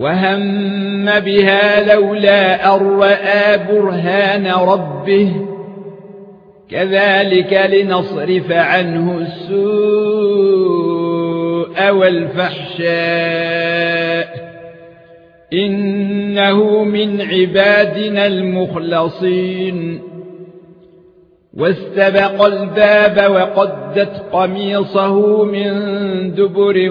وهم بها لولا راى برهان ربه كذلك لنصرف عنه السوء والفحشاء انه من عبادنا المخلصين واستبق الباب وقدت قميصه من دبر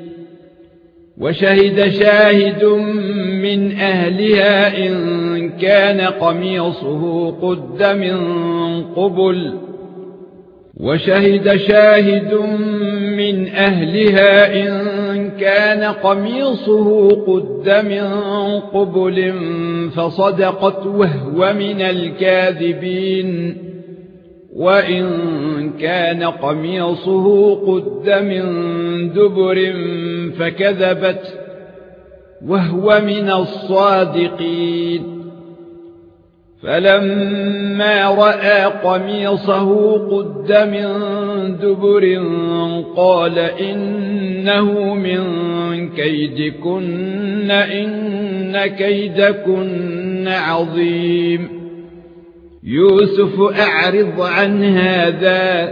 وشهد شاهد من أهلها إن كان قميصه قد من قبل. وشهد شاهد من أهلها إن كان قميصه قد من قبل فصدقت وهو من الكاذبين. وإن كان قميصه قد من دبر فكذبت وهو من الصادقين. فلما رأى قميصه قد من دبر قال إنه من كيدكن إن كيدكن عظيم. يوسف أعرض عن هذا